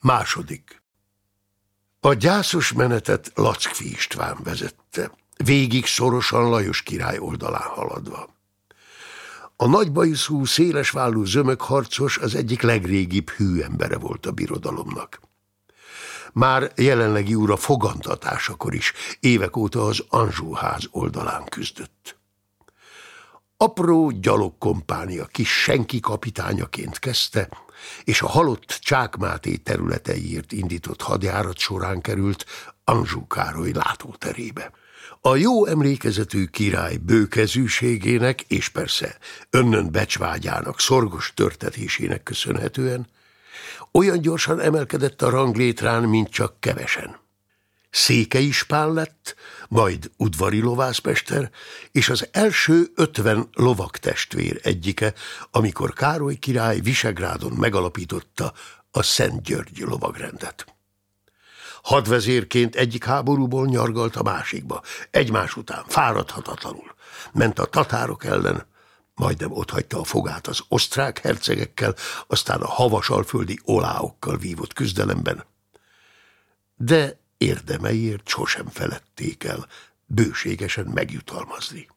Második. A gyászos menetet Lackfi István vezette, végig szorosan Lajos király oldalán haladva. A nagybajuszú, szélesvállú zömökharcos az egyik legrégibb hűembere volt a birodalomnak. Már jelenlegi ura fogantatásakor is évek óta az Anzsúház oldalán küzdött. Apró gyalogkompánia kis senki kapitányaként kezdte, és a halott Csákmáté területeiért indított hadjárat során került Anzsú Károly látóterébe. A jó emlékezetű király bőkezűségének és persze önnön becsvágyának, szorgos törtetésének köszönhetően olyan gyorsan emelkedett a ranglétrán, mint csak kevesen. Székely ispán lett, majd udvari lovászmester, és az első ötven lovak testvér egyike, amikor Károly király Visegrádon megalapította a Szent György lovagrendet. Hadvezérként egyik háborúból nyargalt a másikba, egymás után, fáradhatatlanul. Ment a tatárok ellen, majdnem hagyta a fogát az osztrák hercegekkel, aztán a havasalföldi oláokkal vívott küzdelemben. De érdemeiért sosem felették el bőségesen megjutalmazni.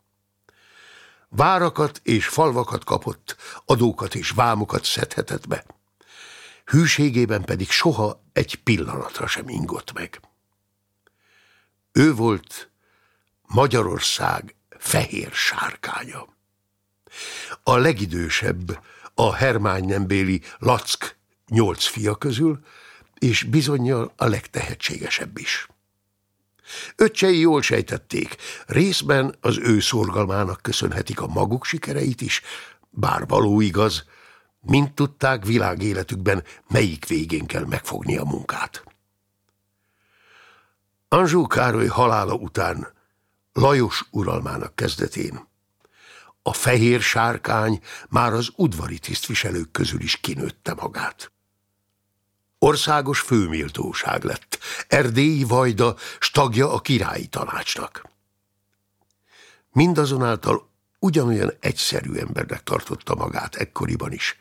Várakat és falvakat kapott, adókat és vámokat szedhetett be. Hűségében pedig soha egy pillanatra sem ingott meg. Ő volt Magyarország fehér sárkánya. A legidősebb a Hermány nembéli Lack nyolc fia közül, és bizonyal a legtehetségesebb is. Öccsei jól sejtették, részben az ő szorgalmának köszönhetik a maguk sikereit is, bár való igaz, mint tudták világéletükben, melyik végén kell megfogni a munkát. Anzsó Károly halála után, Lajos uralmának kezdetén, a fehér sárkány már az udvari tisztviselők közül is kinőtte magát. Országos főméltóság lett, erdélyi vajda, stagja a királyi tanácsnak. Mindazonáltal ugyanolyan egyszerű embernek tartotta magát ekkoriban is,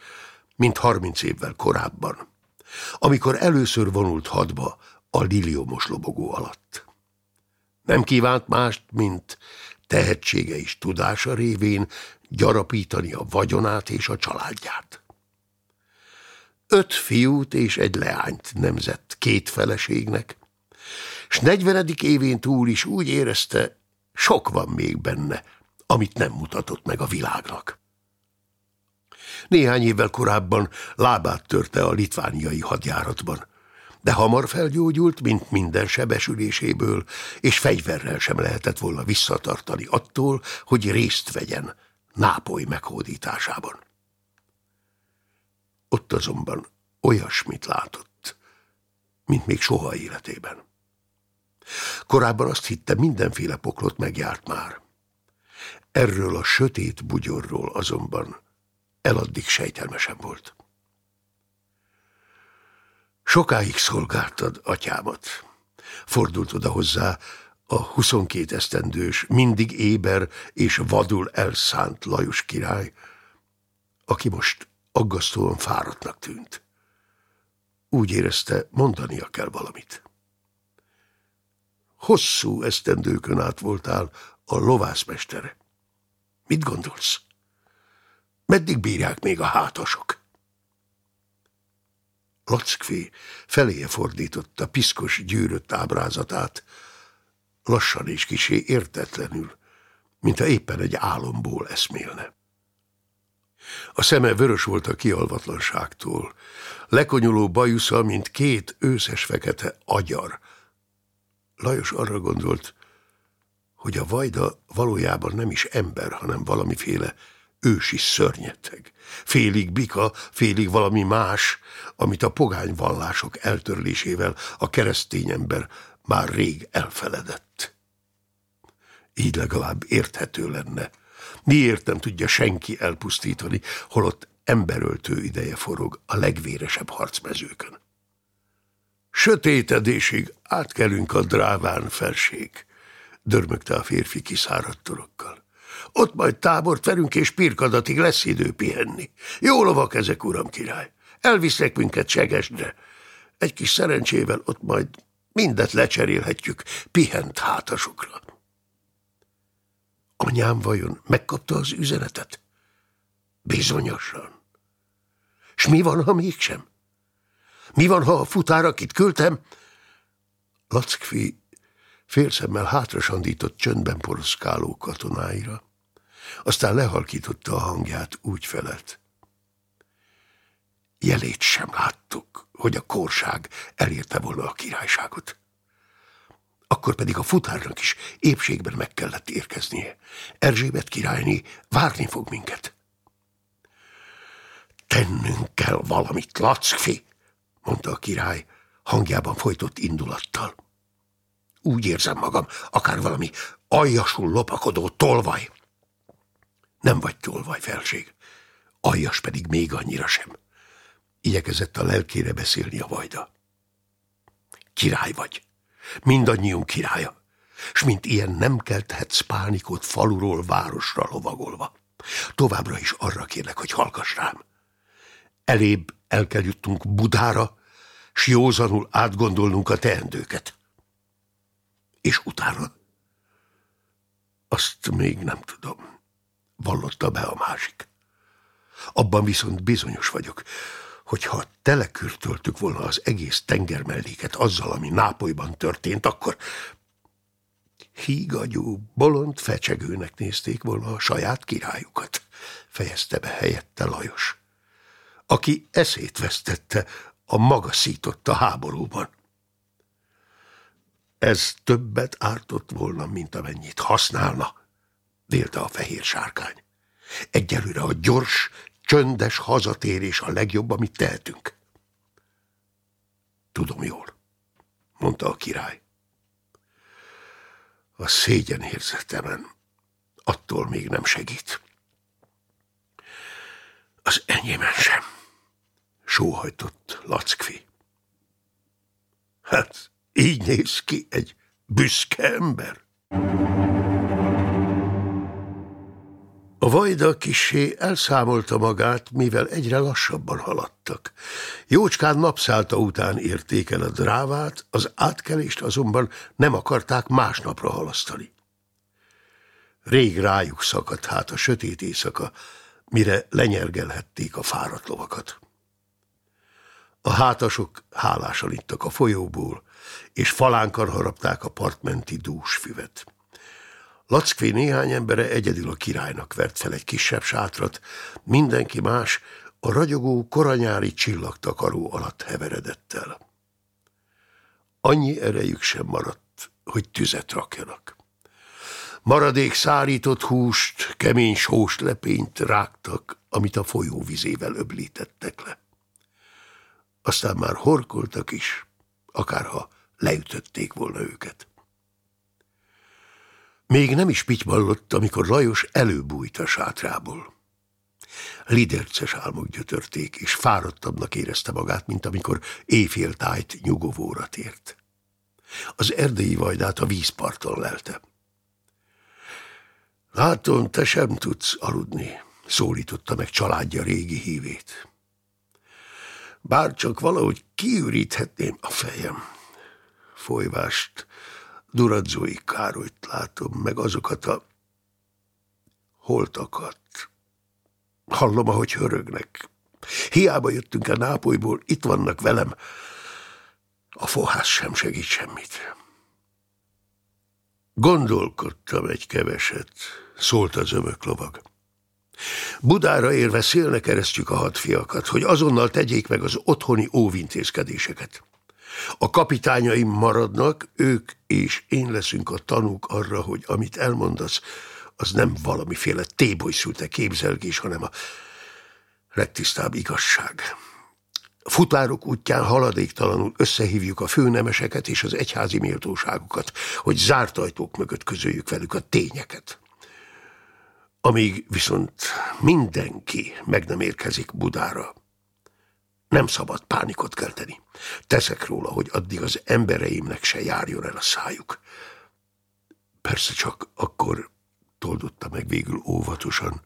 mint harminc évvel korábban, amikor először vonult hadba a liliomos lobogó alatt. Nem kívánt mást, mint tehetsége és tudása révén gyarapítani a vagyonát és a családját. Öt fiút és egy leányt nemzett két feleségnek, s negyvenedik évén túl is úgy érezte, sok van még benne, amit nem mutatott meg a világnak. Néhány évvel korábban lábát törte a litvániai hadjáratban, de hamar felgyógyult, mint minden sebesüléséből, és fegyverrel sem lehetett volna visszatartani attól, hogy részt vegyen Nápoly meghódításában. Ott azonban olyasmit látott, mint még soha életében. Korábban azt hitte, mindenféle poklot megjárt már. Erről a sötét bugyorról azonban eladdig sejtelmesen volt. Sokáig szolgáltad atyámat. Fordult oda hozzá a 22 esztendős, mindig éber és vadul elszánt Lajos király, aki most aggasztóan fáradtnak tűnt. Úgy érezte, mondania kell valamit. Hosszú esztendőkön át voltál a lovászmestere. Mit gondolsz? Meddig bírják még a hátasok? Lackvé feléje fordította piszkos gyűrött ábrázatát, lassan és kisé értetlenül, mintha éppen egy álomból eszmélne. A szeme vörös volt a kialvatlanságtól, lekonyuló bajusza, mint két őszes fekete agyar. Lajos arra gondolt, hogy a vajda valójában nem is ember, hanem valamiféle ősi szörnyeteg. Félig bika, félig valami más, amit a pogány vallások eltörlésével a keresztény ember már rég elfeledett. Így legalább érthető lenne. Miért nem tudja senki elpusztítani, holott emberöltő ideje forog a legvéresebb harcmezőkön. Sötétedésig átkelünk a dráván felség, dörmögte a férfi kiszáradt torokkal. Ott majd tábort verünk, és pirkadatig lesz idő pihenni. Jó lovak ezek, uram király. Elvisznek minket Segesdre. Egy kis szerencsével ott majd mindet lecserélhetjük pihent hátasokra. Anyám vajon megkapta az üzenetet? Bizonyosan. S mi van, ha mégsem? Mi van, ha a futár, akit küldtem? Lackfi félszemmel hátrasandított csöndben poroszkáló katonáira. Aztán lehalkította a hangját, úgy felett. Jelét sem láttuk, hogy a korság elérte volna a királyságot. Akkor pedig a futárnak is épségben meg kellett érkeznie. Erzsébet királyni várni fog minket. Tennünk kell valamit, Lackfi, mondta a király, hangjában folytott indulattal. Úgy érzem magam, akár valami aljasul lopakodó tolvaj. Nem vagy tolvaj, felség, aljas pedig még annyira sem. Igyekezett a lelkére beszélni a vajda. Király vagy, mindannyiunk királya, s mint ilyen nem kelthetsz pánikot faluról városra lovagolva. Továbbra is arra kérlek, hogy hallgass rám. Elébb el kell jutnunk Budára, s józanul átgondolnunk a teendőket. És utána? Azt még nem tudom. Vallotta be a másik. Abban viszont bizonyos vagyok, hogyha telekürtöltük volna az egész tengermelléket azzal, ami Nápolyban történt, akkor hígagyú, bolond fecsegőnek nézték volna a saját királyukat, fejezte be helyette Lajos, aki eszét vesztette a maga szított a háborúban. Ez többet ártott volna, mint amennyit használna, vélte a fehér sárkány. Egyelőre a gyors, csöndes hazatérés a legjobb, amit tehetünk. Tudom jól, mondta a király. A szégyen érzetemen attól még nem segít. Az enyémen sem sóhajtott Lackfi. Hát, így néz ki egy büszke ember. A vajda kisé elszámolta magát, mivel egyre lassabban haladtak. Jócskán napszálta után érték el a drávát, az átkelést azonban nem akarták másnapra halasztani. Rég rájuk szakadt hát a sötét éjszaka, mire lenyergelhették a fáradt lovakat. A hátasok hálásan ittak a folyóból, és falánkar harapták a partmenti dús füvet. Lackvé néhány embere egyedül a királynak vert fel egy kisebb sátrat, mindenki más a ragyogó koranyári csillagtakaró alatt heveredett el. Annyi erejük sem maradt, hogy tüzet rakjanak. Maradék szárított húst, kemény sós lepényt rágtak, amit a folyóvizével öblítettek le aztán már horkoltak is, akárha leütötték volna őket. Még nem is pitymallott, amikor Lajos előbújt a sátrából. Liderces álmok gyötörték, és fáradtabbnak érezte magát, mint amikor éjféltájt nyugovóra tért. Az erdei vajdát a vízparton lelte. Látom, te sem tudsz aludni, szólította meg családja régi hívét. Bár csak valahogy kiüríthetném a fejem. Folyvást, Duradzói Károlyt látom, meg azokat a holtakat. Hallom, ahogy hörögnek. Hiába jöttünk el Nápolyból, itt vannak velem. A fohász sem segít semmit. Gondolkodtam egy keveset, szólt az ömök lovag. Budára érve szélnek keresztjük a hadfiakat, hogy azonnal tegyék meg az otthoni óvintézkedéseket. A kapitányaim maradnak, ők és én leszünk a tanúk arra, hogy amit elmondasz, az nem valamiféle tébolyszülte képzelgés, hanem a legtisztább igazság. Futárok útján haladéktalanul összehívjuk a főnemeseket és az egyházi méltóságokat, hogy zárt ajtók mögött közöljük velük a tényeket. Amíg viszont mindenki meg nem érkezik Budára, nem szabad pánikot kelteni. Teszek róla, hogy addig az embereimnek se járjon el a szájuk. Persze csak akkor toldotta meg végül óvatosan,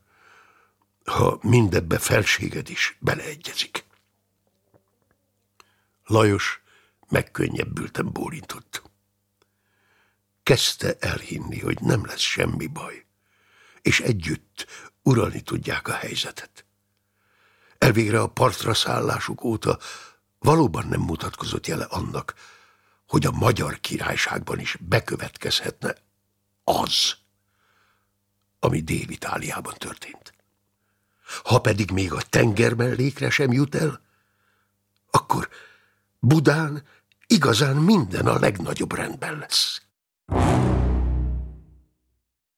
ha mindebbe felséged is beleegyezik. Lajos Megkönnyebbültem bólintott. Kezdte elhinni, hogy nem lesz semmi baj, és együtt uralni tudják a helyzetet. Elvégre a partra szállásuk óta valóban nem mutatkozott jele annak, hogy a magyar királyságban is bekövetkezhetne az, ami Dél-Itáliában történt. Ha pedig még a tenger mellékre sem jut el, akkor Budán igazán minden a legnagyobb rendben lesz.